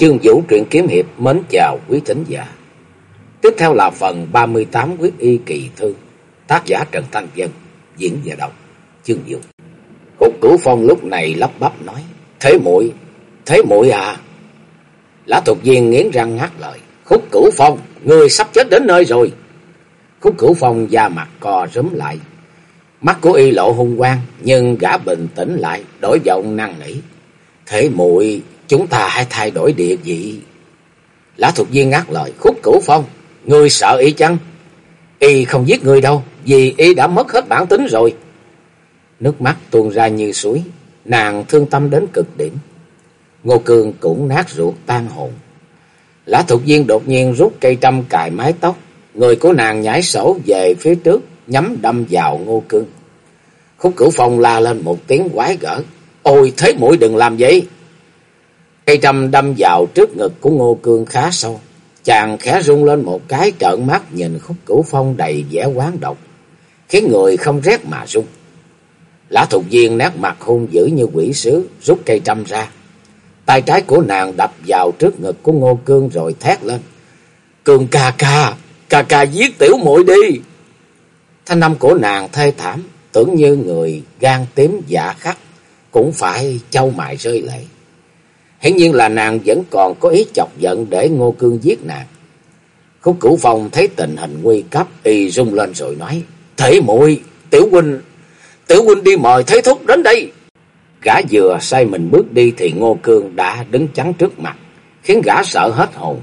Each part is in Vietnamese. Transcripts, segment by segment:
Chương Vũ truyện kiếm hiệp mến chào quý thính giả. Tiếp theo là phần 38 quyết y kỳ thư, tác giả Trần Thanh Dân, diễn và đọc Chương Vũ. Khúc Cửu Phong lúc này lắp bắp nói: "Thế muội, thế muội à?" Lã Tục Viên nghiến răng ngắt lời: "Khúc Cửu Phong, người sắp chết đến nơi rồi." Khúc Cửu Phong da mặt co rúm lại, mắt của y lộ hung quang, nhưng gã bình tĩnh lại, đổi giọng năn nỉ: "Thế muội Chúng ta hãy thay đổi địa vị. Lã thuộc viên ngắt lời. Khúc cửu phong. Ngươi sợ y chăng? Y không giết ngươi đâu. Vì y đã mất hết bản tính rồi. Nước mắt tuôn ra như suối. Nàng thương tâm đến cực điểm. Ngô Cương cũng nát ruột tan hồn. Lã thuộc viên đột nhiên rút cây trăm cài mái tóc. Người của nàng nhảy sổ về phía trước. Nhắm đâm vào Ngô Cương. Khúc cửu phong la lên một tiếng quái gở. Ôi thế mũi đừng làm vậy. Cây trăm đâm vào trước ngực của Ngô Cương khá sâu. Chàng khẽ rung lên một cái trợn mắt nhìn khúc cửu phong đầy vẻ quán độc. Khiến người không rét mà rung. Lã thục viên nét mặt hung dữ như quỷ sứ, rút cây trăm ra. Tay trái của nàng đập vào trước ngực của Ngô Cương rồi thét lên. Cương ca ca, ca ca giết tiểu muội đi. Thanh âm của nàng thê thảm, tưởng như người gan tím dạ khắc, cũng phải châu mại rơi lệ. Hiển nhiên là nàng vẫn còn có ý chọc giận để Ngô Cương giết nàng. Khúc Cửu Phong thấy tình hình nguy cấp, y rung lên rồi nói: "Thể muội, tiểu huynh, tiểu huynh đi mời thế thúc đến đây." Gã vừa sai mình bước đi thì Ngô Cương đã đứng chắn trước mặt, khiến gã sợ hết hồn.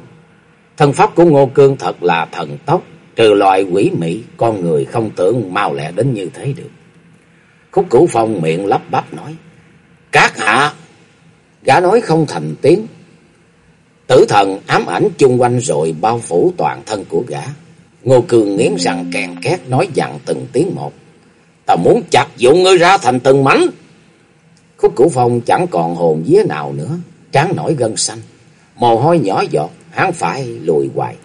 Thân pháp của Ngô Cương thật là thần tốc, trừ loại quỷ mị, con người không tưởng mau lẹ đến như thế được. Khúc Cửu Phong miệng lắp bắp nói: "Các hạ Gã nói không thành tiếng. Tử thần ám ảnh chung quanh rồi bao phủ toàn thân của gã. Ngô Cường nghiến răng kèn két nói dặn từng tiếng một. Ta muốn chặt dụng ngươi ra thành từng mảnh. Khúc Cửu Phong chẳng còn hồn vía nào nữa. Tráng nổi gân xanh. Mồ hôi nhỏ giọt. Hắn phải lùi hoài.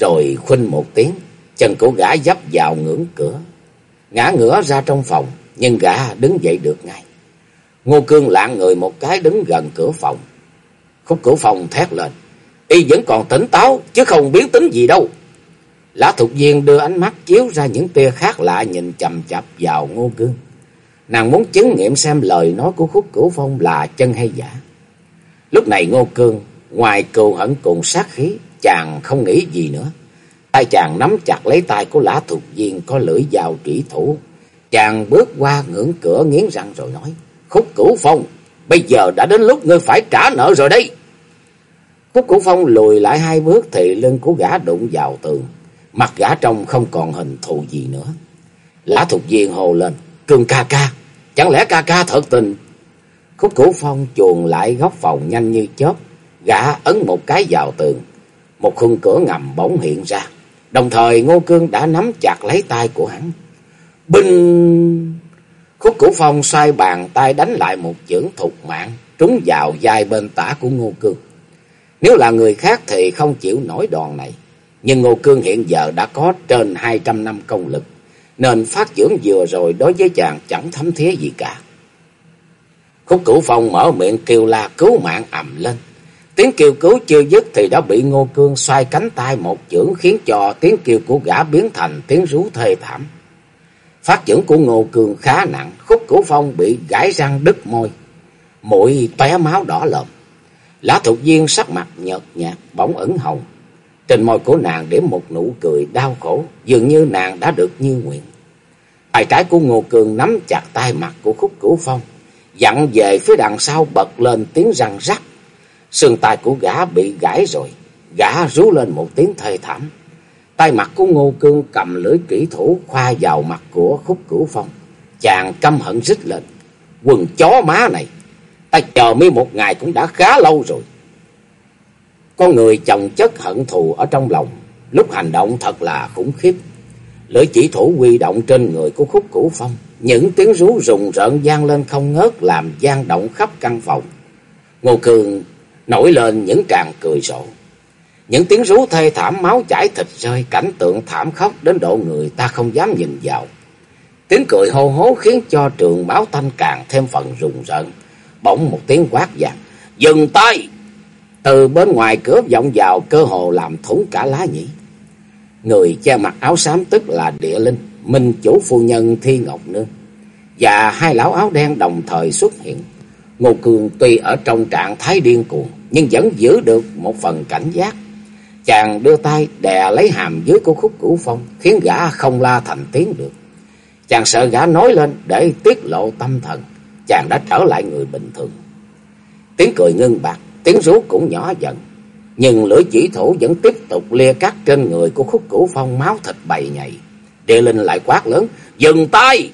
Rồi khuynh một tiếng. Chân của gã dấp vào ngưỡng cửa. Ngã ngửa ra trong phòng. Nhưng gã đứng dậy được ngay. Ngô Cương lạng người một cái đứng gần cửa phòng. Khúc cửa phòng thét lên. Y vẫn còn tỉnh táo chứ không biến tính gì đâu. Lã Thục Viên đưa ánh mắt chiếu ra những tia khác lạ nhìn chầm chập vào Ngô Cương. Nàng muốn chứng nghiệm xem lời nói của khúc cửu phong là chân hay giả. Lúc này Ngô Cương, ngoài cừu hận cùng sát khí, chàng không nghĩ gì nữa. Tay chàng nắm chặt lấy tay của Lã Thục Viên có lưỡi dao trĩ thủ. Chàng bước qua ngưỡng cửa nghiến răng rồi nói. Khúc Cửu Phong, bây giờ đã đến lúc ngươi phải trả nợ rồi đây. Khúc Cửu Phong lùi lại hai bước thì lưng của gã đụng vào tường. Mặt gã trông không còn hình thù gì nữa. Lã Thục Viên hồ lên. cương ca ca, chẳng lẽ ca ca thật tình? Khúc Cửu Phong chuồn lại góc phòng nhanh như chớp. Gã ấn một cái vào tường. Một khung cửa ngầm bỗng hiện ra. Đồng thời Ngô Cương đã nắm chặt lấy tay của hắn. Binh... Khúc Cửu Phong xoay bàn tay đánh lại một chưởng thục mạng, trúng vào vai bên tả của Ngô Cương. Nếu là người khác thì không chịu nổi đòn này, nhưng Ngô Cương hiện giờ đã có trên 200 năm công lực, nên phát dưỡng vừa rồi đối với chàng chẳng thấm thía gì cả. Khúc Cửu Phong mở miệng kêu la cứu mạng ầm lên. Tiếng kêu cứu chưa dứt thì đã bị Ngô Cương xoay cánh tay một chưởng khiến cho tiếng kêu của gã biến thành tiếng rú thê thảm. Phát chưởng của Ngô Cường khá nặng, khúc cổ phong bị gãy răng đứt môi, mũi tóe máu đỏ lợm. Lã Thục Viên sắc mặt nhợt nhạt, bỗng ửng hồng. Trên môi của nàng điểm một nụ cười đau khổ, dường như nàng đã được như nguyện. Tay trái của Ngô Cường nắm chặt tay mặt của khúc cửu phong, dặn về phía đằng sau bật lên tiếng răng rắc. Sườn tay của gã bị gãy rồi, gã rú lên một tiếng thê thảm. Tay mặt của Ngô Cương cầm lưỡi kỹ thủ khoa vào mặt của khúc cửu phong. Chàng căm hận rít lên. Quần chó má này, ta chờ mi một ngày cũng đã khá lâu rồi. Con người chồng chất hận thù ở trong lòng, lúc hành động thật là khủng khiếp. Lưỡi chỉ thủ quy động trên người của khúc cửu phong. Những tiếng rú rùng rợn gian lên không ngớt làm gian động khắp căn phòng. Ngô Cường nổi lên những tràng cười rộ. Những tiếng rú thê thảm máu chảy thịt rơi, cảnh tượng thảm khốc đến độ người ta không dám nhìn vào. Tiếng cười hô hố khiến cho trường báo thanh càng thêm phần rùng rợn. Bỗng một tiếng quát vàng, dừng tay! Từ bên ngoài cửa vọng vào cơ hồ làm thủng cả lá nhĩ. Người che mặt áo xám tức là địa linh, minh chủ phu nhân Thi Ngọc Nương. Và hai lão áo đen đồng thời xuất hiện. Ngô Cường tuy ở trong trạng thái điên cuồng, nhưng vẫn giữ được một phần cảnh giác. Chàng đưa tay đè lấy hàm dưới của khúc cửu phong, khiến gã không la thành tiếng được. Chàng sợ gã nói lên để tiết lộ tâm thần. Chàng đã trở lại người bình thường. Tiếng cười ngưng bạc, tiếng rú cũng nhỏ dần. Nhưng lưỡi chỉ thủ vẫn tiếp tục lia cắt trên người của khúc cửu phong máu thịt bầy nhầy. Địa linh lại quát lớn, dừng tay!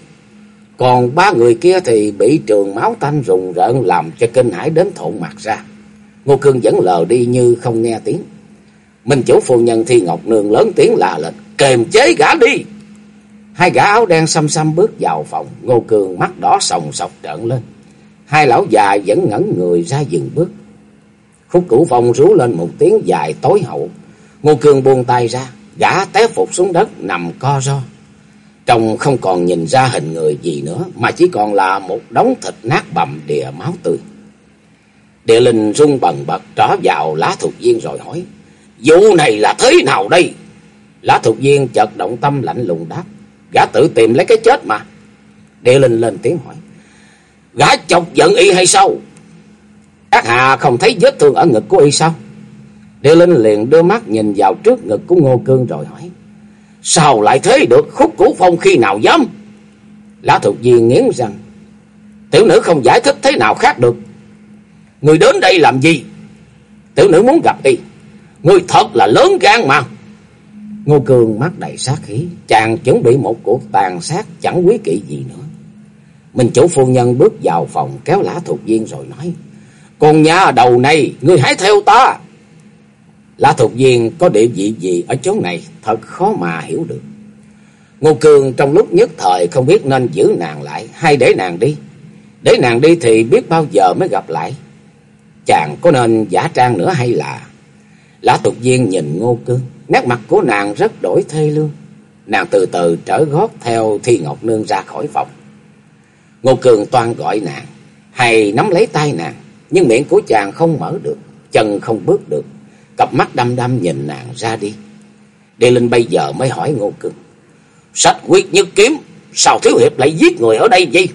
Còn ba người kia thì bị trường máu tanh rùng rợn làm cho kinh hãi đến thộn mặt ra. Ngô Cương vẫn lờ đi như không nghe tiếng. Minh chủ phu nhân Thi Ngọc Nương lớn tiếng là lên kềm chế gã đi! Hai gã áo đen xăm xăm bước vào phòng, Ngô Cường mắt đỏ sòng sọc trợn lên. Hai lão già vẫn ngẩn người ra dừng bước. Khúc cửu phong rú lên một tiếng dài tối hậu. Ngô Cường buông tay ra, gã té phục xuống đất nằm co ro. Trông không còn nhìn ra hình người gì nữa, mà chỉ còn là một đống thịt nát bầm đìa máu tươi. Địa linh rung bần bật trở vào lá thuộc viên rồi hỏi, Vụ này là thế nào đây? Lá thuộc viên chợt động tâm lạnh lùng đáp, Gã tự tìm lấy cái chết mà. Địa linh lên tiếng hỏi, Gã chọc giận y hay sao? Các hạ không thấy vết thương ở ngực của y sao? Địa linh liền đưa mắt nhìn vào trước ngực của Ngô Cương rồi hỏi. Sao lại thế được khúc củ phong khi nào dám? Lã thuộc viên nghiến rằng, Tiểu nữ không giải thích thế nào khác được. Người đến đây làm gì? Tiểu nữ muốn gặp y. Người thật là lớn gan mà. Ngô Cường mắt đầy sát khí. Chàng chuẩn bị một cuộc tàn sát chẳng quý kỵ gì nữa. Mình chủ phu nhân bước vào phòng kéo lã thuộc viên rồi nói. Con nhà đầu này, ngươi hãy theo ta. Lã thuộc viên có địa vị gì ở chỗ này thật khó mà hiểu được. Ngô Cường trong lúc nhất thời không biết nên giữ nàng lại hay để nàng đi. Để nàng đi thì biết bao giờ mới gặp lại. Chàng có nên giả trang nữa hay là... Lã tục viên nhìn Ngô Cương, nét mặt của nàng rất đổi thê lương. Nàng từ từ trở gót theo Thi Ngọc Nương ra khỏi phòng. Ngô Cường toan gọi nàng, hay nắm lấy tay nàng, nhưng miệng của chàng không mở được, chân không bước được, cặp mắt đăm đăm nhìn nàng ra đi. Đề Linh bây giờ mới hỏi Ngô Cường, sách quyết như kiếm, sao Thiếu Hiệp lại giết người ở đây vậy?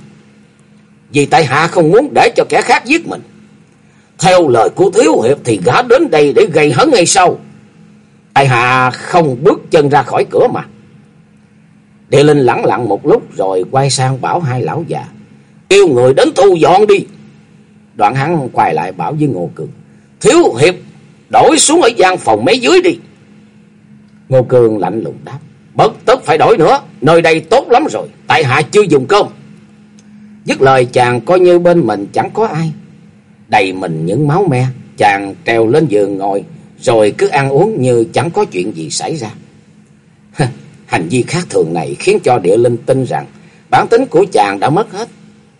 Vì tại hạ không muốn để cho kẻ khác giết mình. Theo lời của Thiếu Hiệp thì gã đến đây để gây hấn hay sao? tài hạ không bước chân ra khỏi cửa mà. Địa Linh lặng lặng một lúc rồi quay sang bảo hai lão già. Kêu người đến thu dọn đi. Đoạn hắn quay lại bảo với Ngô Cường. Thiếu hiệp, đổi xuống ở gian phòng mấy dưới đi. Ngô Cường lạnh lùng đáp. Bất tất phải đổi nữa. Nơi đây tốt lắm rồi. Tại hạ chưa dùng cơm. Dứt lời chàng coi như bên mình chẳng có ai. Đầy mình những máu me. Chàng treo lên giường ngồi. Rồi cứ ăn uống như chẳng có chuyện gì xảy ra. Hành vi khác thường này khiến cho địa linh tin rằng bản tính của chàng đã mất hết.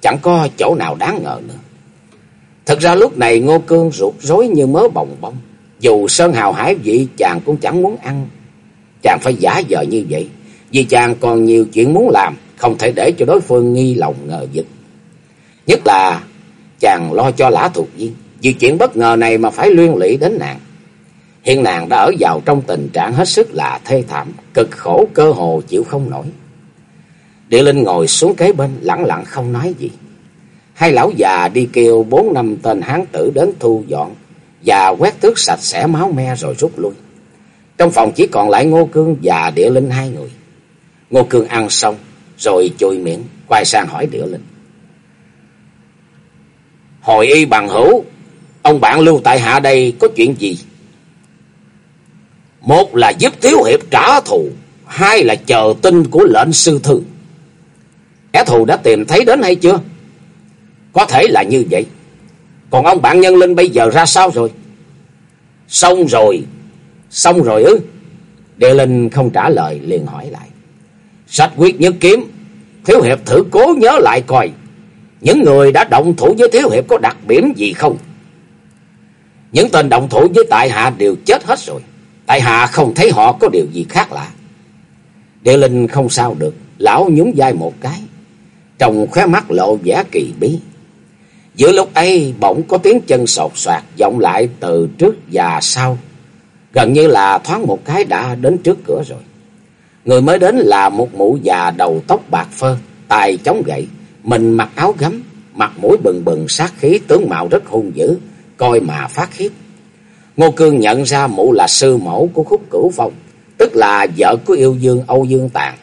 Chẳng có chỗ nào đáng ngờ nữa. Thật ra lúc này Ngô Cương ruột rối như mớ bồng bông. Dù sơn hào hải vị chàng cũng chẳng muốn ăn. Chàng phải giả vờ như vậy. Vì chàng còn nhiều chuyện muốn làm. Không thể để cho đối phương nghi lòng ngờ vực. Nhất là chàng lo cho lã thuộc viên. Vì chuyện bất ngờ này mà phải liên lụy đến nàng. Hiện nàng đã ở vào trong tình trạng hết sức là thê thảm. Cực khổ, cơ hồ chịu không nổi. Địa Linh ngồi xuống kế bên lặng lặng không nói gì. Hai lão già đi kêu bốn năm tên hán tử đến thu dọn và quét tước sạch sẽ máu me rồi rút lui. Trong phòng chỉ còn lại Ngô Cương và Địa Linh hai người. Ngô Cương ăn xong, rồi chùi miệng, quay sang hỏi Địa Linh. Hồi y bằng hữu, ông bạn lưu tại hạ đây có chuyện gì? Một là giúp Thiếu Hiệp trả thù, hai là chờ tin của lệnh sư thư. Kẻ thù đã tìm thấy đến hay chưa? Có thể là như vậy. Còn ông bạn nhân linh bây giờ ra sao rồi? Xong rồi. Xong rồi ư? Địa Linh không trả lời liền hỏi lại. Sách quyết nhất kiếm. Thiếu Hiệp thử cố nhớ lại coi. Những người đã động thủ với Thiếu Hiệp có đặc điểm gì không? Những tên động thủ với tại hạ đều chết hết rồi. Tại hạ không thấy họ có điều gì khác lạ. Địa Linh không sao được. Lão nhún vai một cái. Trong khóe mắt lộ vẻ kỳ bí. Giữa lúc ấy bỗng có tiếng chân sột soạt vọng lại từ trước và sau. Gần như là thoáng một cái đã đến trước cửa rồi. Người mới đến là một mụ già đầu tóc bạc phơ, tay chống gậy, mình mặc áo gấm, mặt mũi bừng bừng sát khí tướng mạo rất hung dữ, coi mà phát khiếp. Ngô Cương nhận ra mụ là sư mẫu của khúc cửu phong, tức là vợ của yêu dương Âu Dương tàng,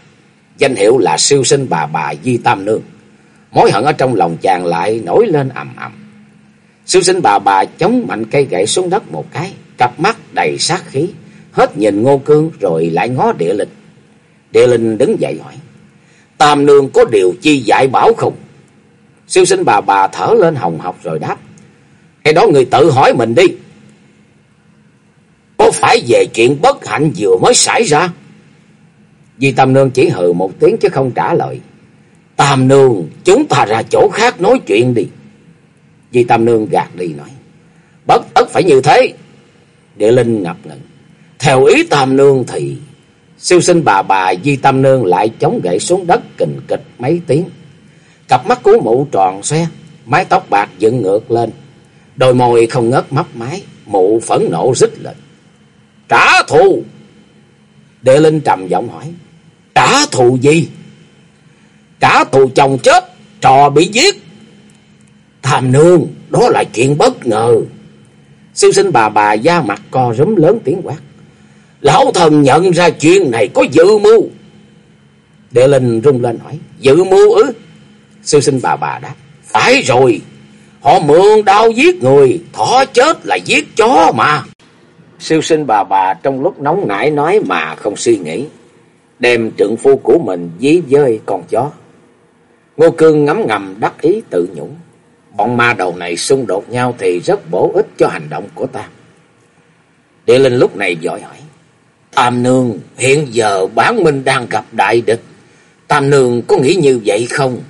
Danh hiệu là siêu sinh bà bà Di Tam Nương. Mối hận ở trong lòng chàng lại nổi lên ầm ầm. Siêu sinh bà bà chống mạnh cây gậy xuống đất một cái, cặp mắt đầy sát khí, hết nhìn Ngô Cương rồi lại ngó địa linh. Địa linh đứng dậy hỏi, Tam Nương có điều chi dạy bảo không? Siêu sinh bà bà thở lên hồng học rồi đáp, Cái đó người tự hỏi mình đi. Có phải về chuyện bất hạnh vừa mới xảy ra? Di Tam Nương chỉ hừ một tiếng chứ không trả lời. Tam Nương, chúng ta ra chỗ khác nói chuyện đi. Di Tam Nương gạt đi nói. Bất tất phải như thế. Địa Linh ngập ngừng. Theo ý Tam Nương thì... Siêu sinh bà bà Di Tam Nương lại chống gậy xuống đất kình kịch mấy tiếng. Cặp mắt của mụ tròn xoe, mái tóc bạc dựng ngược lên. Đôi môi không ngớt mấp máy, mụ phẫn nộ rít lên. Trả thù! Địa Linh trầm giọng hỏi. Trả thù gì? Trả thù chồng chết, trò bị giết. Tham nương, đó là chuyện bất ngờ. Siêu sinh bà bà da mặt co rúm lớn tiếng quát. Lão thần nhận ra chuyện này có dự mưu. Địa linh rung lên hỏi. Dự mưu ư? Siêu sinh bà bà đáp. Phải rồi. Họ mượn đau giết người. Thỏ chết là giết chó mà. Siêu sinh bà bà trong lúc nóng nảy nói mà không suy nghĩ. Đem trượng phu của mình dí dơi con chó. Ngô Cương ngấm ngầm đắc ý tự nhủ. Bọn ma đầu này xung đột nhau thì rất bổ ích cho hành động của ta. Địa linh lúc này giỏi hỏi. Tam Nương, hiện giờ bán minh đang gặp đại địch. Tam Nương có nghĩ như vậy không?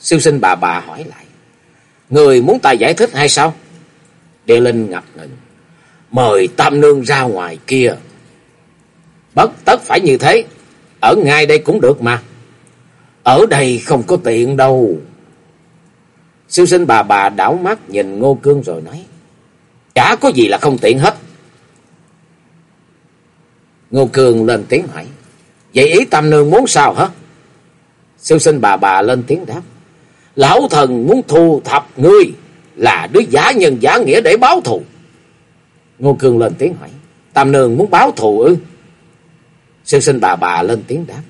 Siêu sinh bà bà hỏi lại. Người muốn ta giải thích hay sao? Địa linh ngập ngừng. Mời Tam Nương ra ngoài kia. Bất tất phải như thế. Ở ngay đây cũng được mà. Ở đây không có tiện đâu. Siêu sinh bà bà đảo mắt nhìn Ngô Cương rồi nói. Chả có gì là không tiện hết. Ngô Cường lên tiếng hỏi. Vậy ý Tam Nương muốn sao hả? Siêu sinh bà bà lên tiếng đáp. Lão thần muốn thu thập ngươi là đứa giả nhân giả nghĩa để báo thù. Ngô Cường lên tiếng hỏi. Tam Nương muốn báo thù ư? Siêu sinh bà bà lên tiếng đáp.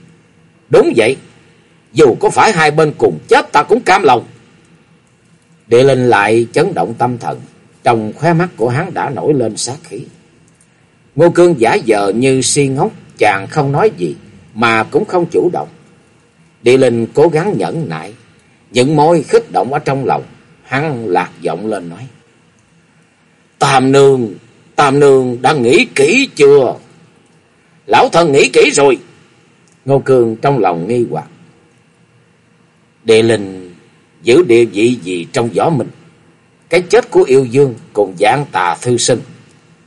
Đúng vậy. Dù có phải hai bên cùng chết ta cũng cam lòng. Địa linh lại chấn động tâm thần. Trong khóe mắt của hắn đã nổi lên sát khí. Ngô Cương giả vờ như si ngốc. Chàng không nói gì. Mà cũng không chủ động. Địa linh cố gắng nhẫn nại. Những môi khích động ở trong lòng. Hắn lạc giọng lên nói. Tam nương. Tam nương đã nghĩ kỹ chưa? Lão thần nghĩ kỹ rồi. Ngô Cương trong lòng nghi hoặc. Địa linh giữ địa vị gì trong gió mình. Cái chết của yêu dương cùng dạng tà thư sinh.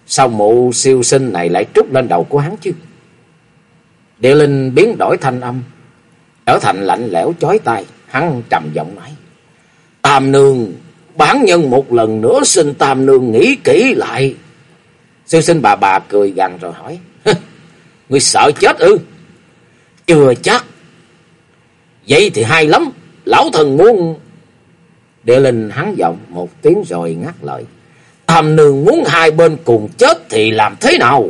Sao mụ siêu sinh này lại trút lên đầu của hắn chứ? Địa linh biến đổi thanh âm. Trở thành lạnh lẽo chói tai. Hắn trầm giọng nói. Tam nương, bán nhân một lần nữa xin tam nương nghĩ kỹ lại. Siêu sinh bà bà cười gằn rồi hỏi. Ngươi sợ chết ư? Chưa chắc. Vậy thì hay lắm. Lão thần muốn... Địa linh hắn giọng một tiếng rồi ngắt lời. Tam nương muốn hai bên cùng chết thì làm thế nào?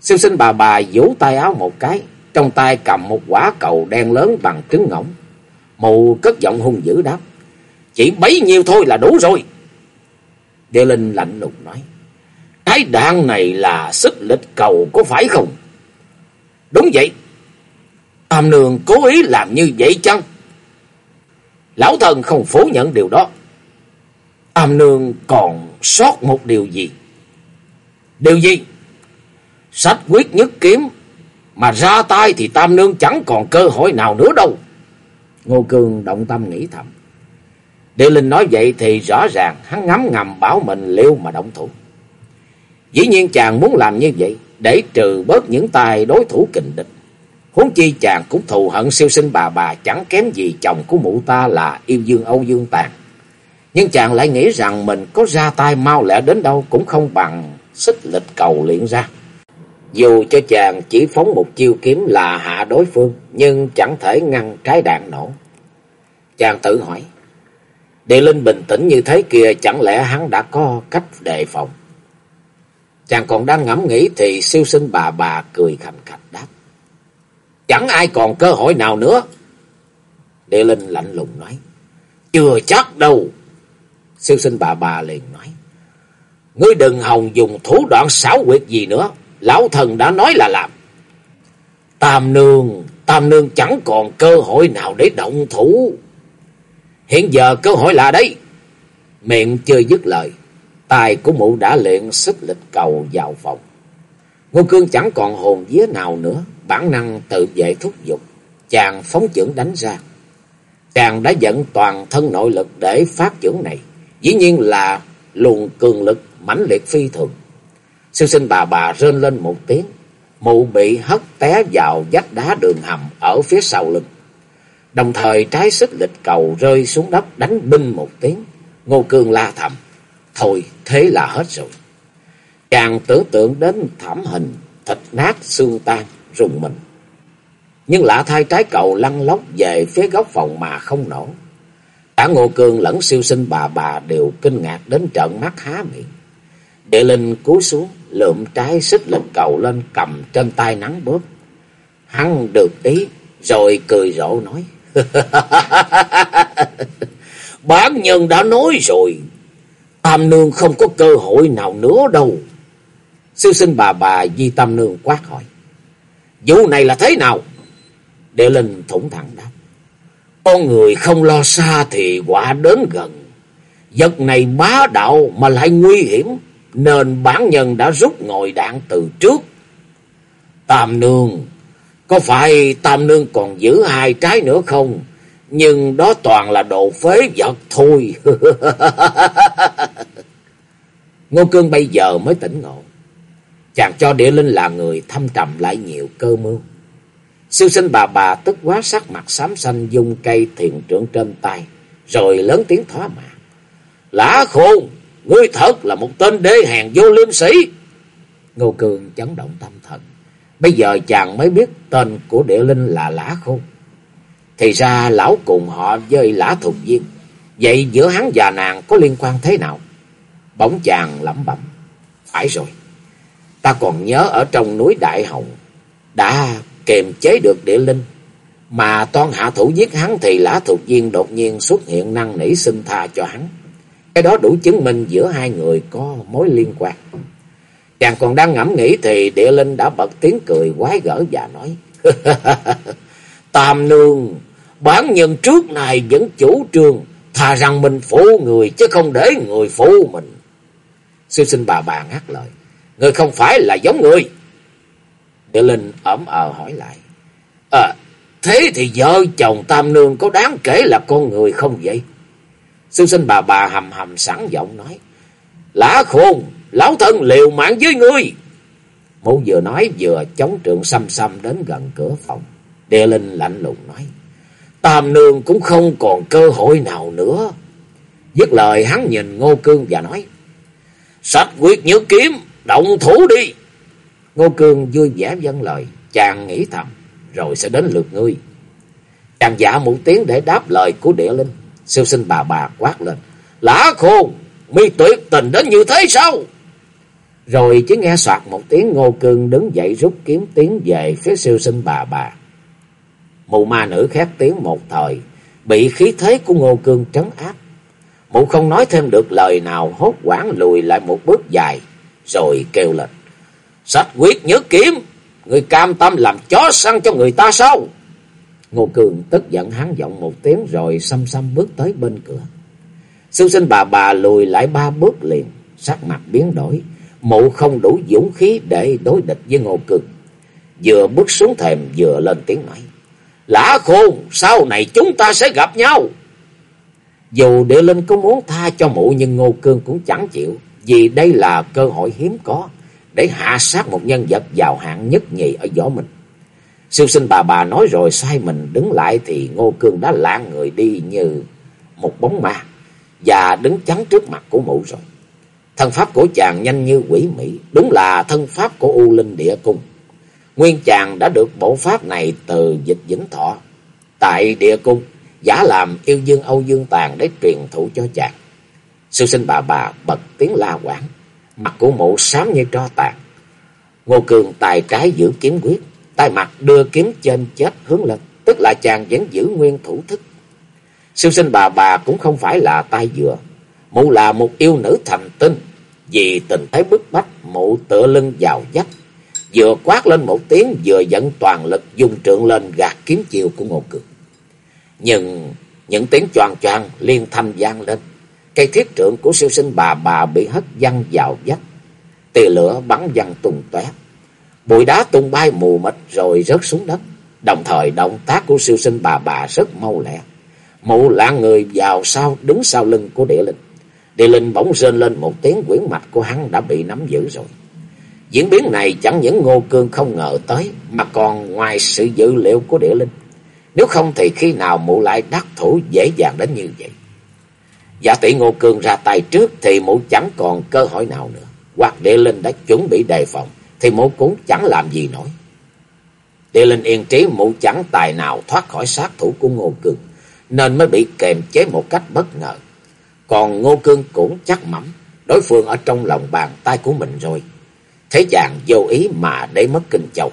Siêu sinh bà bà vỗ tay áo một cái. Trong tay cầm một quả cầu đen lớn bằng trứng ngỗng. Mụ cất giọng hung dữ đáp. Chỉ bấy nhiêu thôi là đủ rồi. Địa linh lạnh lùng nói. Cái đạn này là sức lịch cầu có phải không? Đúng vậy. Tam nương cố ý làm như vậy chăng? Lão thần không phủ nhận điều đó. Tam nương còn sót một điều gì? Điều gì? Sách quyết nhất kiếm. Mà ra tay thì Tam nương chẳng còn cơ hội nào nữa đâu. Ngô Cương động tâm nghĩ thầm. Điều Linh nói vậy thì rõ ràng hắn ngấm ngầm bảo mình liêu mà động thủ. Dĩ nhiên chàng muốn làm như vậy để trừ bớt những tài đối thủ kình địch. Huống chi chàng cũng thù hận siêu sinh bà bà chẳng kém gì chồng của mụ ta là yêu dương Âu Dương tàng. Nhưng chàng lại nghĩ rằng mình có ra tay mau lẹ đến đâu cũng không bằng xích lịch cầu luyện ra. Dù cho chàng chỉ phóng một chiêu kiếm là hạ đối phương, nhưng chẳng thể ngăn trái đạn nổ. Chàng tự hỏi, Địa Linh bình tĩnh như thế kia chẳng lẽ hắn đã có cách đề phòng. Chàng còn đang ngẫm nghĩ thì siêu sinh bà bà cười khành khạch đáp. Chẳng ai còn cơ hội nào nữa. Địa Linh lạnh lùng nói. Chưa chắc đâu. Siêu sinh bà bà liền nói. Ngươi đừng hòng dùng thủ đoạn xảo quyệt gì nữa. Lão thần đã nói là làm. Tam nương, tam nương chẳng còn cơ hội nào để động thủ. Hiện giờ cơ hội là đấy. Miệng chưa dứt lời. Tài của mụ đã luyện sức lịch cầu vào phòng. Ngô Cương chẳng còn hồn vía nào nữa. Bản năng tự vệ thúc giục. Chàng phóng chưởng đánh ra. Chàng đã dẫn toàn thân nội lực để phát chưởng này. Dĩ nhiên là luồng cường lực mãnh liệt phi thường. siêu sinh bà bà rên lên một tiếng. Mụ bị hất té vào vách đá đường hầm ở phía sau lưng. Đồng thời trái xích lịch cầu rơi xuống đất đánh binh một tiếng. Ngô Cương la thầm. Thôi thế là hết rồi. Chàng tưởng tượng đến thảm hình, thịt nát xương tan, rùng mình. Nhưng lạ thay trái cầu lăn lóc về phía góc phòng mà không nổ. Cả Ngô Cương lẫn siêu sinh bà bà đều kinh ngạc đến trợn mắt há miệng. Địa linh cúi xuống, lượm trái xích lực cầu lên cầm trên tay nắng bóp. Hắn được ý, rồi cười rộ nói. bán nhân đã nói rồi, Tam Nương không có cơ hội nào nữa đâu. siêu sinh bà bà Di Tam Nương quát hỏi. Vụ này là thế nào? Địa linh thủng thẳng đáp. Con người không lo xa thì quả đến gần. Vật này bá đạo mà lại nguy hiểm. Nên bản nhân đã rút ngồi đạn từ trước. Tam Nương, có phải Tam Nương còn giữ hai trái nữa không? Nhưng đó toàn là đồ phế vật thôi. Ngô Cương bây giờ mới tỉnh ngộ. Chàng cho địa linh là người thâm trầm lại nhiều cơ mưu. Siêu sinh bà bà tức quá sắc mặt xám xanh dung cây thiền trưởng trên tay. Rồi lớn tiếng thỏa mãn Lã khôn, ngươi thật là một tên đế hèn vô liêm sĩ. Ngô cường chấn động tâm thần. Bây giờ chàng mới biết tên của địa linh là Lã Khôn. Thì ra lão cùng họ với Lã Thục Viên. Vậy giữa hắn và nàng có liên quan thế nào? Bỗng chàng lẩm bẩm. Phải rồi. Ta còn nhớ ở trong núi Đại Hồng. Đã kềm chế được địa linh. Mà toan hạ thủ giết hắn thì Lã thuộc Viên đột nhiên xuất hiện năng nỉ xin tha cho hắn. Cái đó đủ chứng minh giữa hai người có mối liên quan. Chàng còn đang ngẫm nghĩ thì địa linh đã bật tiếng cười quái gở và nói. Tam nương, bản nhân trước này vẫn chủ trương, thà rằng mình phụ người chứ không để người phụ mình. Sư sinh bà bà ngắt lời. Người không phải là giống người. Tiểu linh ẩm ờ hỏi lại. À, thế thì vợ chồng Tam Nương có đáng kể là con người không vậy? Sư sinh bà bà hầm hầm sẵn giọng nói. Lã khôn, lão thân liều mạng với ngươi. Mụ vừa nói vừa chống trượng xăm xăm đến gần cửa phòng. Địa linh lạnh lùng nói. Tam nương cũng không còn cơ hội nào nữa. Dứt lời hắn nhìn Ngô Cương và nói. Sách quyết nhớ kiếm, động thủ đi. Ngô Cương vui vẻ dân lời, chàng nghĩ thầm, rồi sẽ đến lượt ngươi. Chàng dạ một tiếng để đáp lời của địa linh. Siêu sinh bà bà quát lên. Lã khôn, mi tuyệt tình đến như thế sao? Rồi chỉ nghe soạt một tiếng Ngô Cương đứng dậy rút kiếm tiến về phía siêu sinh bà bà. Mụ ma nữ khét tiếng một thời, bị khí thế của Ngô Cương trấn áp. Mụ không nói thêm được lời nào hốt quảng lùi lại một bước dài, rồi kêu lên. Sách quyết nhớ kiếm, người cam tâm làm chó săn cho người ta sao? Ngô Cường tức giận hắn giọng một tiếng rồi xăm xăm bước tới bên cửa. Sư sinh bà bà lùi lại ba bước liền, sắc mặt biến đổi. Mụ không đủ dũng khí để đối địch với Ngô Cường Vừa bước xuống thềm vừa lên tiếng nói. Lã khôn, sau này chúng ta sẽ gặp nhau. Dù địa linh có muốn tha cho mụ nhưng Ngô Cương cũng chẳng chịu. Vì đây là cơ hội hiếm có để hạ sát một nhân vật giàu hạng nhất nhì ở võ mình. Siêu sinh bà bà nói rồi sai mình đứng lại thì Ngô Cương đã lạng người đi như một bóng ma. và đứng chắn trước mặt của mụ rồi. Thân pháp của chàng nhanh như quỷ mỹ, đúng là thân pháp của U Linh Địa Cung. Nguyên chàng đã được bộ pháp này từ dịch vĩnh thọ. Tại Địa Cung, giả làm yêu dương Âu Dương Tàn để truyền thụ cho chàng. Sư sinh bà bà bật tiếng la quảng, mặt của mụ xám như tro tàn. Ngô Cường tài trái giữ kiếm quyết, tay mặt đưa kiếm trên chết hướng lên, tức là chàng vẫn giữ nguyên thủ thức. siêu sinh bà bà cũng không phải là tay dựa, mụ là một yêu nữ thành tinh, vì tình thế bức bách mụ tựa lưng vào dách, vừa quát lên một tiếng vừa dẫn toàn lực dùng trượng lên gạt kiếm chiều của Ngô Cường. Nhưng những tiếng choàng choàng liên thanh vang lên, cây thiết trượng của siêu sinh bà bà bị hất văng vào vách, tia lửa bắn văng tung tóe, bụi đá tung bay mù mịt rồi rớt xuống đất. Đồng thời động tác của siêu sinh bà bà rất mau lẹ. Mụ lạng người vào sau đứng sau lưng của địa linh. Địa linh bỗng rên lên một tiếng quyển mạch của hắn đã bị nắm giữ rồi. Diễn biến này chẳng những Ngô Cương không ngờ tới mà còn ngoài sự dự liệu của địa linh. Nếu không thì khi nào mụ lại đắc thủ dễ dàng đến như vậy. Giả tỷ Ngô Cương ra tay trước thì mụ chẳng còn cơ hội nào nữa. Hoặc địa linh đã chuẩn bị đề phòng thì mụ cũng chẳng làm gì nổi. Địa linh yên trí mụ chẳng tài nào thoát khỏi sát thủ của Ngô Cương nên mới bị kềm chế một cách bất ngờ. Còn Ngô Cương cũng chắc mẩm đối phương ở trong lòng bàn tay của mình rồi. Thế chàng vô ý mà để mất kinh châu.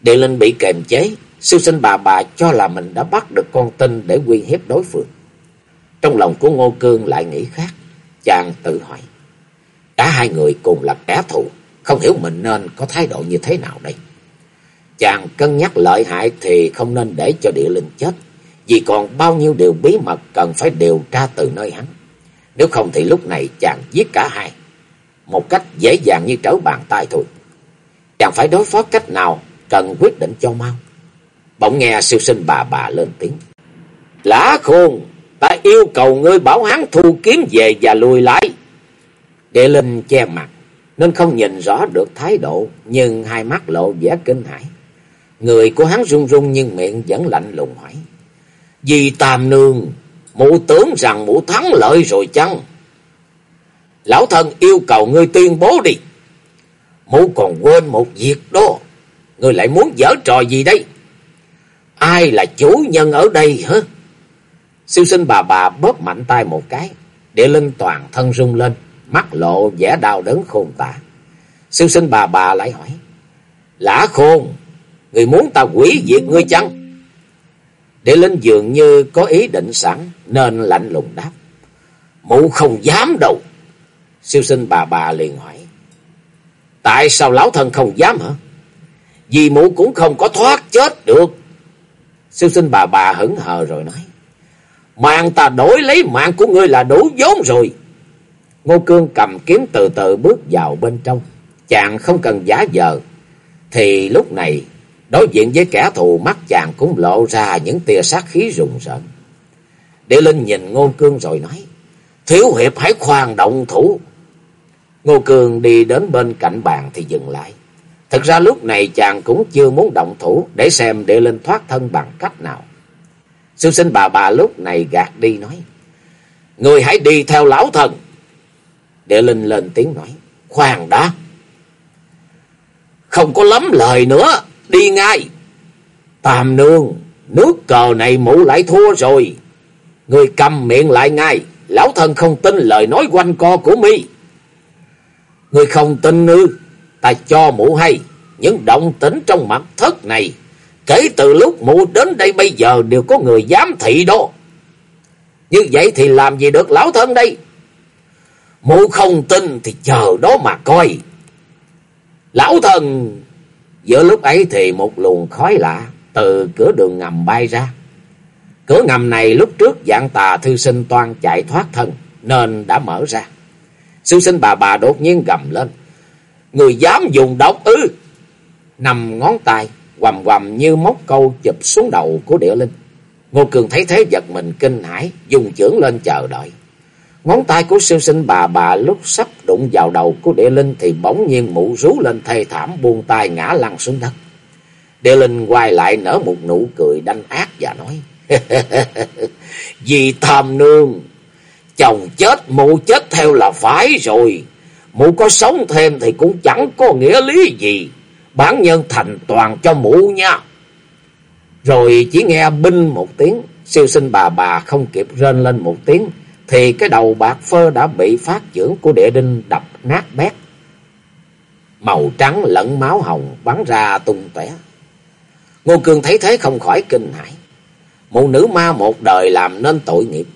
Địa linh bị kềm chế, siêu sinh bà bà cho là mình đã bắt được con tin để uy hiếp đối phương. Trong lòng của Ngô Cương lại nghĩ khác, chàng tự hỏi. Cả hai người cùng là kẻ thù, không hiểu mình nên có thái độ như thế nào đây. Chàng cân nhắc lợi hại thì không nên để cho địa linh chết, vì còn bao nhiêu điều bí mật cần phải điều tra từ nơi hắn. Nếu không thì lúc này chàng giết cả hai, một cách dễ dàng như trở bàn tay thôi. Chàng phải đối phó cách nào, cần quyết định cho mau. Bỗng nghe siêu sinh bà bà lên tiếng. Lã khôn, ta yêu cầu ngươi bảo hắn thu kiếm về và lùi lại. Địa linh che mặt, nên không nhìn rõ được thái độ, nhưng hai mắt lộ vẻ kinh hãi. Người của hắn run run nhưng miệng vẫn lạnh lùng hỏi. Vì tam nương, mụ tưởng rằng mụ thắng lợi rồi chăng? Lão thân yêu cầu ngươi tuyên bố đi. Mụ còn quên một việc đó. Ngươi lại muốn dở trò gì đây? Ai là chủ nhân ở đây hả? Siêu sinh bà bà bóp mạnh tay một cái. Địa linh toàn thân rung lên. Mắt lộ vẻ đau đớn khôn tả. Siêu sinh bà bà lại hỏi. Lã khôn, người muốn ta quỷ diệt ngươi chăng? Địa linh dường như có ý định sẵn nên lạnh lùng đáp. Mụ không dám đâu. Siêu sinh bà bà liền hỏi. Tại sao lão thân không dám hả? Vì mụ cũng không có thoát chết được. Siêu sinh bà bà hững hờ rồi nói. Mạng ta đổi lấy mạng của ngươi là đủ vốn rồi. Ngô Cương cầm kiếm từ từ bước vào bên trong. Chàng không cần giả vờ. Thì lúc này, đối diện với kẻ thù, mắt chàng cũng lộ ra những tia sát khí rùng rợn. Địa Linh nhìn Ngô Cương rồi nói. Thiếu hiệp hãy khoan động thủ. Ngô Cương đi đến bên cạnh bàn thì dừng lại. Thực ra lúc này chàng cũng chưa muốn động thủ để xem địa linh thoát thân bằng cách nào. Sư sinh bà bà lúc này gạt đi nói. Người hãy đi theo lão thần. Địa linh lên tiếng nói. Khoan đã. Không có lắm lời nữa. Đi ngay. Tam nương. Nước cờ này mụ lại thua rồi. Người cầm miệng lại ngay. Lão thần không tin lời nói quanh co của mi. Người không tin ư. Ta cho mụ hay. Những động tĩnh trong mặt thất này. Kể từ lúc mụ đến đây bây giờ đều có người dám thị đó. Như vậy thì làm gì được lão thân đây? Mụ không tin thì chờ đó mà coi. Lão thần... Giữa lúc ấy thì một luồng khói lạ từ cửa đường ngầm bay ra. Cửa ngầm này lúc trước dạng tà thư sinh toan chạy thoát thân, nên đã mở ra. Sư sinh bà bà đột nhiên gầm lên. Người dám dùng độc ư. Nằm ngón tay quầm quầm như móc câu chụp xuống đầu của địa linh. Ngô Cường thấy thế giật mình kinh hãi, dùng chưởng lên chờ đợi. Ngón tay của sư sinh bà bà lúc sắp đụng vào đầu của địa linh thì bỗng nhiên mụ rú lên thê thảm buông tay ngã lăn xuống đất. Địa linh quay lại nở một nụ cười đanh ác và nói. Vì tham nương, Chồng chết mụ chết theo là phải rồi. Mụ có sống thêm thì cũng chẳng có nghĩa lý gì. Bản nhân thành toàn cho mụ nha. Rồi chỉ nghe binh một tiếng. Siêu sinh bà bà không kịp rên lên một tiếng. Thì cái đầu bạc phơ đã bị phát trưởng của địa đinh đập nát bét. Màu trắng lẫn máu hồng bắn ra tung tóe. Ngô Cương thấy thế không khỏi kinh hãi. Một nữ ma một đời làm nên tội nghiệp.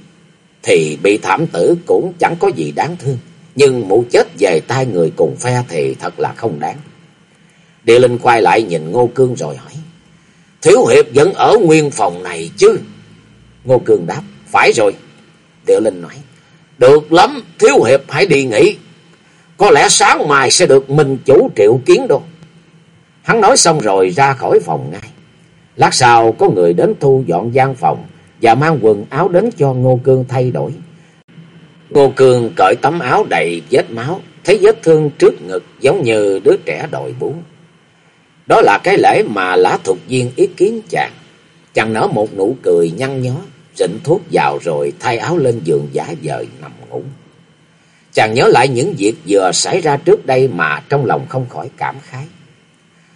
Thì bị thảm tử cũng chẳng có gì đáng thương. Nhưng mụ chết về tay người cùng phe thì thật là không đáng. Địa Linh quay lại nhìn Ngô Cương rồi hỏi. Thiếu Hiệp vẫn ở nguyên phòng này chứ? Ngô Cương đáp. Phải rồi. Địa Linh nói. Được lắm. Thiếu Hiệp hãy đi nghỉ. Có lẽ sáng mai sẽ được mình chủ triệu kiến đâu. Hắn nói xong rồi ra khỏi phòng ngay. Lát sau có người đến thu dọn gian phòng và mang quần áo đến cho Ngô Cương thay đổi. Ngô Cương cởi tấm áo đầy vết máu, thấy vết thương trước ngực giống như đứa trẻ đội bú. Đó là cái lễ mà lã thuộc viên ý kiến chàng. Chàng nở một nụ cười nhăn nhó, rịnh thuốc vào rồi thay áo lên giường giả dời nằm ngủ. Chàng nhớ lại những việc vừa xảy ra trước đây mà trong lòng không khỏi cảm khái.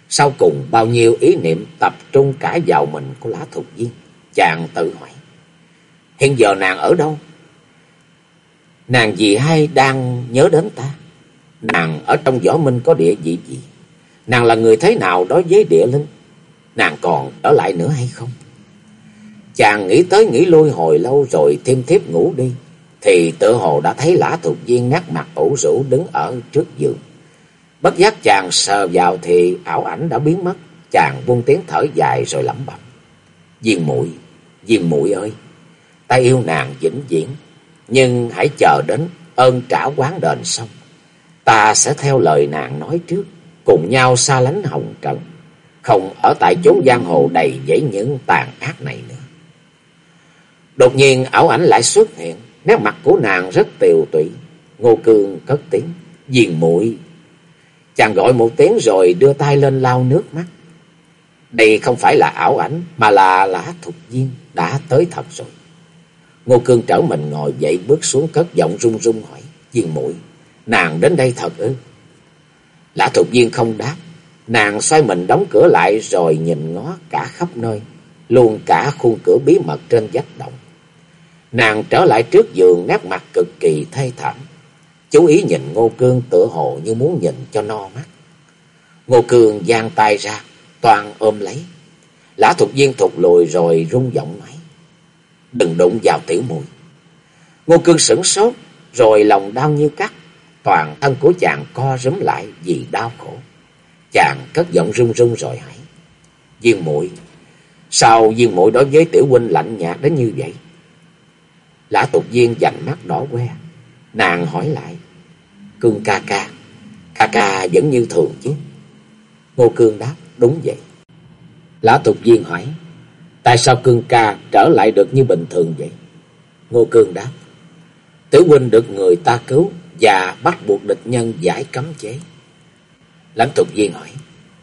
Sau cùng bao nhiêu ý niệm tập trung cả vào mình của lá thuộc viên. Chàng tự hỏi. Hiện giờ nàng ở đâu? Nàng gì hay đang nhớ đến ta? Nàng ở trong võ minh có địa vị gì? Nàng là người thế nào đối với địa linh? Nàng còn ở lại nữa hay không? Chàng nghĩ tới nghĩ lui hồi lâu rồi thêm thiếp ngủ đi. Thì tự hồ đã thấy lã thuộc viên nát mặt ủ rũ đứng ở trước giường. Bất giác chàng sờ vào thì ảo ảnh đã biến mất. Chàng buông tiếng thở dài rồi lẩm bẩm. Diên muội Diên muội ơi, ta yêu nàng vĩnh viễn. Nhưng hãy chờ đến ơn trả quán đền xong. Ta sẽ theo lời nàng nói trước. Cùng nhau xa lánh hồng trần. Không ở tại chốn giang hồ đầy dẫy những tàn ác này nữa. Đột nhiên ảo ảnh lại xuất hiện. Nét mặt của nàng rất tiều tụy. Ngô Cương cất tiếng. Diền muội Chàng gọi một tiếng rồi đưa tay lên lau nước mắt. Đây không phải là ảo ảnh mà là lã thục viên đã tới thật rồi. Ngô Cương trở mình ngồi dậy bước xuống cất giọng run run hỏi. diền mũi, nàng đến đây thật ư? Lã thục viên không đáp. Nàng xoay mình đóng cửa lại rồi nhìn ngó cả khắp nơi. Luôn cả khuôn cửa bí mật trên vách động. Nàng trở lại trước giường nét mặt cực kỳ thê thảm. Chú ý nhìn Ngô Cương tựa hồ như muốn nhìn cho no mắt. Ngô Cương giang tay ra, toàn ôm lấy. Lã Thục viên thụt lùi rồi rung giọng nói. Đừng đụng vào tiểu mùi. Ngô Cương sửng sốt, rồi lòng đau như cắt. Toàn thân của chàng co rúm lại vì đau khổ. Chàng cất giọng run run rồi hỏi. Viên muội, sao viên muội đối với tiểu huynh lạnh nhạt đến như vậy? Lã tục viên dành mắt đỏ que. Nàng hỏi lại. Cương ca ca. Ca ca vẫn như thường chứ. Ngô Cương đáp. Đúng vậy. Lã tục viên hỏi. Tại sao Cương ca trở lại được như bình thường vậy? Ngô Cương đáp. Tử huynh được người ta cứu và bắt buộc địch nhân giải cấm chế. Lãnh tục viên hỏi.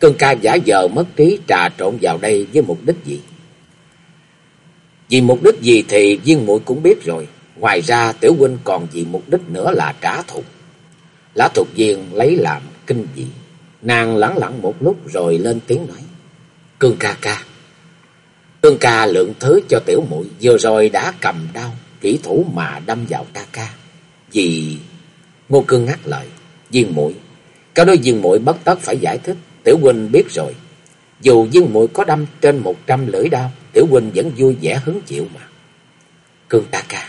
Cương ca giả giờ mất trí trà trộn vào đây với mục đích gì? Vì mục đích gì thì viên muội cũng biết rồi. Ngoài ra tiểu huynh còn vì mục đích nữa là trả thù. Lã Thục viên lấy làm kinh dị. Nàng lắng lặng một lúc rồi lên tiếng nói. Cương ca ca. Cương ca lượng thứ cho tiểu muội vừa rồi đã cầm đao, kỹ thủ mà đâm vào ca ca. Vì... Ngô Cương ngắt lời. Viên muội Cao đôi viên muội bất tất phải giải thích. Tiểu huynh biết rồi. Dù viên muội có đâm trên một trăm lưỡi đao, tiểu huynh vẫn vui vẻ hứng chịu mà. Cương ta ca.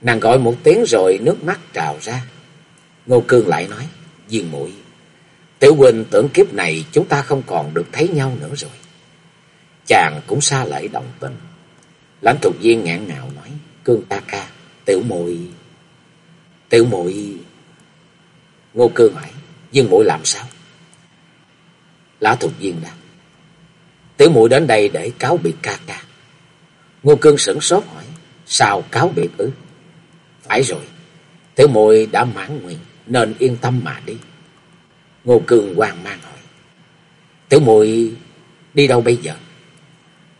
Nàng gọi một tiếng rồi nước mắt trào ra. Ngô Cương lại nói, Diên muội Tiểu huynh tưởng kiếp này chúng ta không còn được thấy nhau nữa rồi. Chàng cũng xa lại động tình. Lãnh thuộc viên ngạn ngào nói, Cương ta ca, tiểu muội Tiểu muội Ngô Cương hỏi, Dương muội làm sao? Lã thuộc viên đáp, Tiểu muội đến đây để cáo biệt ca ca. Ngô Cương sửng sốt hỏi, sao cáo biệt ư? Phải rồi, tiểu muội đã mãn nguyện, nên yên tâm mà đi. Ngô Cương hoang mang hỏi. Tiểu muội đi đâu bây giờ?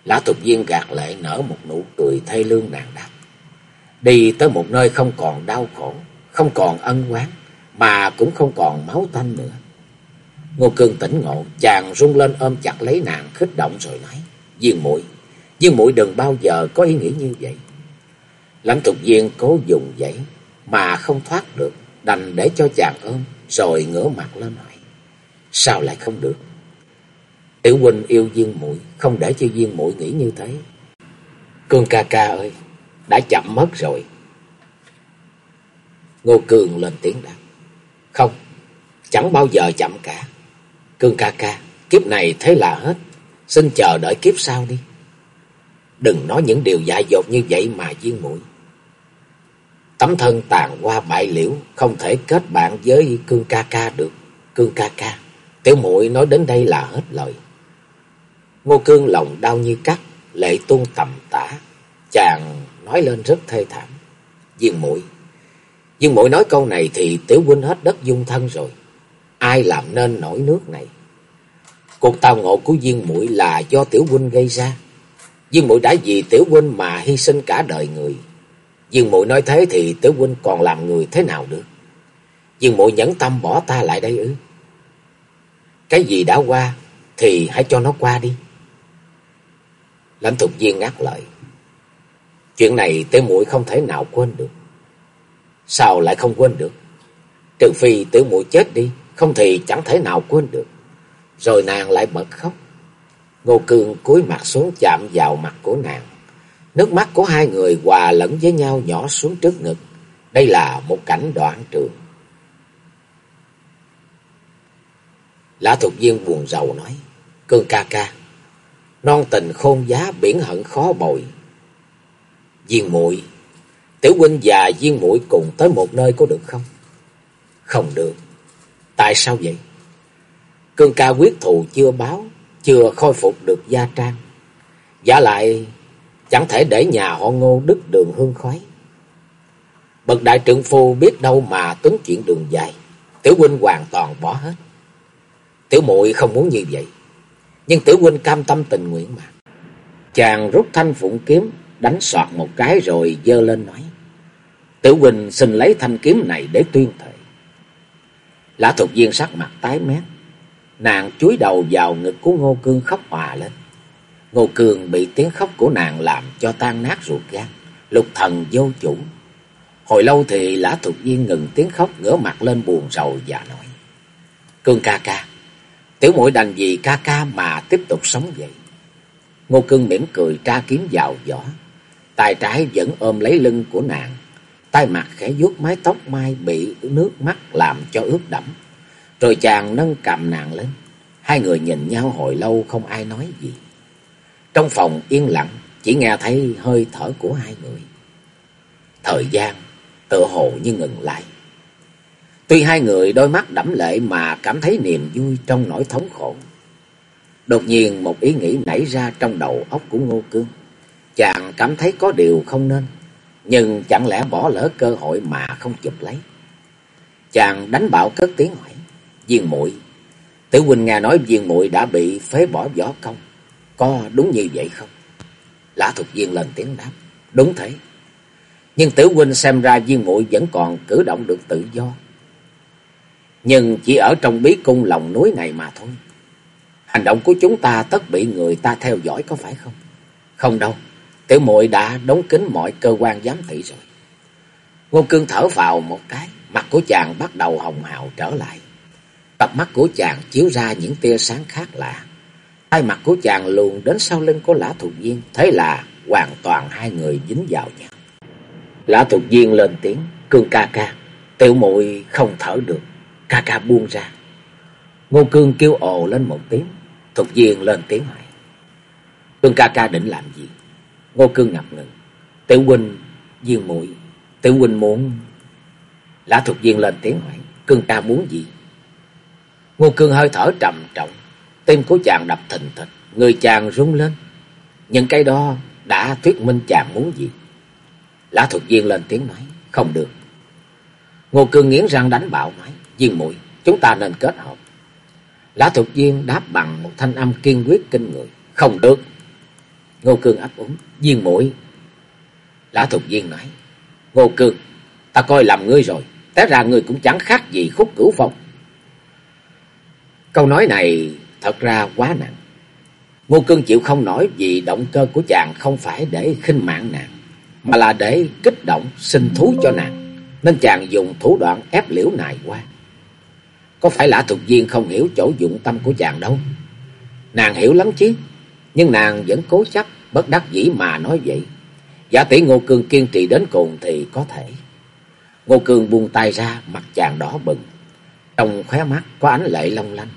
Lã Thục viên gạt lệ nở một nụ cười thay lương nàng đáp. Đi tới một nơi không còn đau khổ, không còn ân oán, mà cũng không còn máu tanh nữa. Ngô Cương tỉnh ngộ, chàng rung lên ôm chặt lấy nàng khích động rồi nói: "Viên muội, Viên muội đừng bao giờ có ý nghĩ như vậy." Lãnh Tục Viên cố dùng vậy mà không thoát được, đành để cho chàng ôm rồi ngửa mặt lên hỏi: "Sao lại không được?" Tiểu huynh yêu Viên muội, không để cho Viên muội nghĩ như thế. Cương ca ca ơi, đã chậm mất rồi. Ngô Cường lên tiếng đáp. Không, chẳng bao giờ chậm cả. Cương ca ca, kiếp này thế là hết. Xin chờ đợi kiếp sau đi. Đừng nói những điều dại dột như vậy mà viên mũi. Tấm thân tàn qua bại liễu, không thể kết bạn với cương ca ca được. Cương ca ca, tiểu muội nói đến đây là hết lời. Ngô cương lòng đau như cắt, lệ tuôn tầm tả. Chàng nói lên rất thê thảm. Viên mũi, nhưng mũi nói câu này thì tiểu huynh hết đất dung thân rồi. Ai làm nên nổi nước này? Cuộc tàu ngộ của viên mũi là do tiểu huynh gây ra. Viên mũi đã vì tiểu huynh mà hy sinh cả đời người. Dương muội nói thế thì tiểu huynh còn làm người thế nào được? Dương muội nhẫn tâm bỏ ta lại đây ư? Cái gì đã qua thì hãy cho nó qua đi. Lãnh thục viên ngắt lời. Chuyện này tiểu muội không thể nào quên được. Sao lại không quên được? Trừ phi tiểu muội chết đi, không thì chẳng thể nào quên được. Rồi nàng lại bật khóc. Ngô Cương cúi mặt xuống chạm vào mặt của nàng. Nước mắt của hai người hòa lẫn với nhau nhỏ xuống trước ngực. Đây là một cảnh đoạn trường. Lã Thục Viên buồn rầu nói. Cương ca ca. Non tình khôn giá biển hận khó bồi. Viên muội Tiểu huynh và viên muội cùng tới một nơi có được không? Không được. Tại sao vậy? Cương ca quyết thù chưa báo, chưa khôi phục được gia trang. Giả lại chẳng thể để nhà họ ngô đứt đường hương khói. Bậc đại trượng phu biết đâu mà tính chuyện đường dài, tiểu huynh hoàn toàn bỏ hết. Tiểu muội không muốn như vậy, nhưng tiểu huynh cam tâm tình nguyện mà. Chàng rút thanh phụng kiếm, đánh soạt một cái rồi dơ lên nói. Tiểu huynh xin lấy thanh kiếm này để tuyên thệ. Lã thuộc viên sắc mặt tái mét, nàng chúi đầu vào ngực của Ngô Cương khóc hòa lên. Ngô Cương bị tiếng khóc của nàng làm cho tan nát ruột gan, lục thần vô chủ. Hồi lâu thì Lã thuộc Viên ngừng tiếng khóc ngửa mặt lên buồn rầu và nói. Cương ca ca, tiểu muội đành vì ca ca mà tiếp tục sống vậy. Ngô Cương mỉm cười tra kiếm vào vỏ, tài trái vẫn ôm lấy lưng của nàng, tay mặt khẽ vuốt mái tóc mai bị nước mắt làm cho ướt đẫm. Rồi chàng nâng cầm nàng lên, hai người nhìn nhau hồi lâu không ai nói gì. Trong phòng yên lặng, chỉ nghe thấy hơi thở của hai người. Thời gian tựa hồ như ngừng lại. Tuy hai người đôi mắt đẫm lệ mà cảm thấy niềm vui trong nỗi thống khổ. Đột nhiên một ý nghĩ nảy ra trong đầu óc của Ngô Cương. Chàng cảm thấy có điều không nên, nhưng chẳng lẽ bỏ lỡ cơ hội mà không chụp lấy. Chàng đánh bạo cất tiếng hỏi, Viên muội Tử huynh nghe nói viên muội đã bị phế bỏ võ công. Có đúng như vậy không? Lã Thục Viên lên tiếng đáp. Đúng thế. Nhưng tử huynh xem ra viên muội vẫn còn cử động được tự do. Nhưng chỉ ở trong bí cung lòng núi này mà thôi. Hành động của chúng ta tất bị người ta theo dõi có phải không? Không đâu. Tiểu muội đã đóng kín mọi cơ quan giám thị rồi. Ngô Cương thở vào một cái. Mặt của chàng bắt đầu hồng hào trở lại. Cặp mắt của chàng chiếu ra những tia sáng khác lạ. Hai mặt của chàng luồn đến sau lưng của Lã Thục Viên. Thế là hoàn toàn hai người dính vào nhau. Lã Thục Viên lên tiếng. Cương ca ca. Tiểu muội không thở được. Ca ca buông ra. Ngô Cương kêu ồ lên một tiếng. Thục Viên lên tiếng hỏi. Cương ca ca định làm gì? Ngô Cương ngập ngừng. Tiểu huynh, Viên muội Tiểu huynh muốn... Lã thuộc Viên lên tiếng hỏi. Cương ca muốn gì? Ngô Cương hơi thở trầm trọng. Tim của chàng đập thình thịch, người chàng rung lên. Những cái đó đã thuyết minh chàng muốn gì. Lã thuật viên lên tiếng nói, không được. Ngô Cương nghiến răng đánh bạo nói, viên muội chúng ta nên kết hợp. Lã thuật viên đáp bằng một thanh âm kiên quyết kinh người, không được. Ngô Cương ấp úng, viên mũi, Lã thuật viên nói, Ngô Cương, ta coi làm ngươi rồi, té ra ngươi cũng chẳng khác gì khúc cửu phong. Câu nói này thật ra quá nặng. Ngô Cương chịu không nổi vì động cơ của chàng không phải để khinh mạng nàng, mà là để kích động, sinh thú cho nàng, nên chàng dùng thủ đoạn ép liễu nài qua. Có phải lã Thục viên không hiểu chỗ dụng tâm của chàng đâu. Nàng hiểu lắm chứ, nhưng nàng vẫn cố chấp, bất đắc dĩ mà nói vậy. Giả tỷ Ngô Cương kiên trì đến cùng thì có thể. Ngô Cương buông tay ra, mặt chàng đỏ bừng. Trong khóe mắt có ánh lệ long lanh.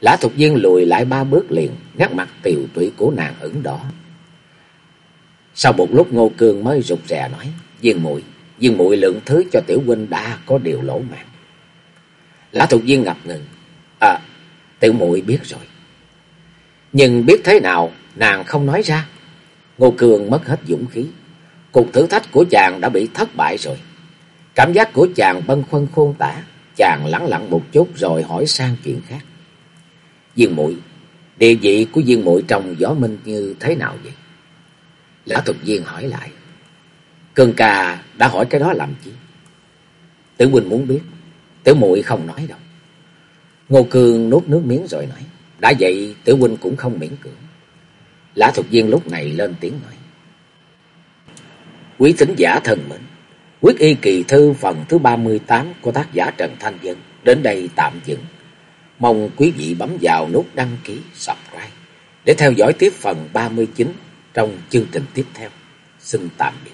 Lã Thục Viên lùi lại ba bước liền, nét mặt tiều tụy của nàng ửng đỏ. Sau một lúc Ngô Cương mới rụt rè nói, Viên muội Viên muội lượng thứ cho tiểu huynh đã có điều lỗ mạng. Lã Thục Viên ngập ngừng, À, tiểu muội biết rồi. Nhưng biết thế nào, nàng không nói ra. Ngô Cường mất hết dũng khí. Cuộc thử thách của chàng đã bị thất bại rồi. Cảm giác của chàng bâng khuâng khôn tả. Chàng lắng lặng một chút rồi hỏi sang chuyện khác. Viên muội địa vị của viên muội trong gió minh như thế nào vậy? Lã thục viên hỏi lại. Cường ca đã hỏi cái đó làm chi? Tử huynh muốn biết. Tử muội không nói đâu. Ngô Cường nuốt nước miếng rồi nói. Đã vậy tử huynh cũng không miễn cưỡng. Lã Thục Viên lúc này lên tiếng nói. Quý thính giả thân mến, quyết y kỳ thư phần thứ 38 của tác giả Trần Thanh Dân đến đây tạm dừng. Mong quý vị bấm vào nút đăng ký, subscribe để theo dõi tiếp phần 39 trong chương trình tiếp theo. Xin tạm biệt.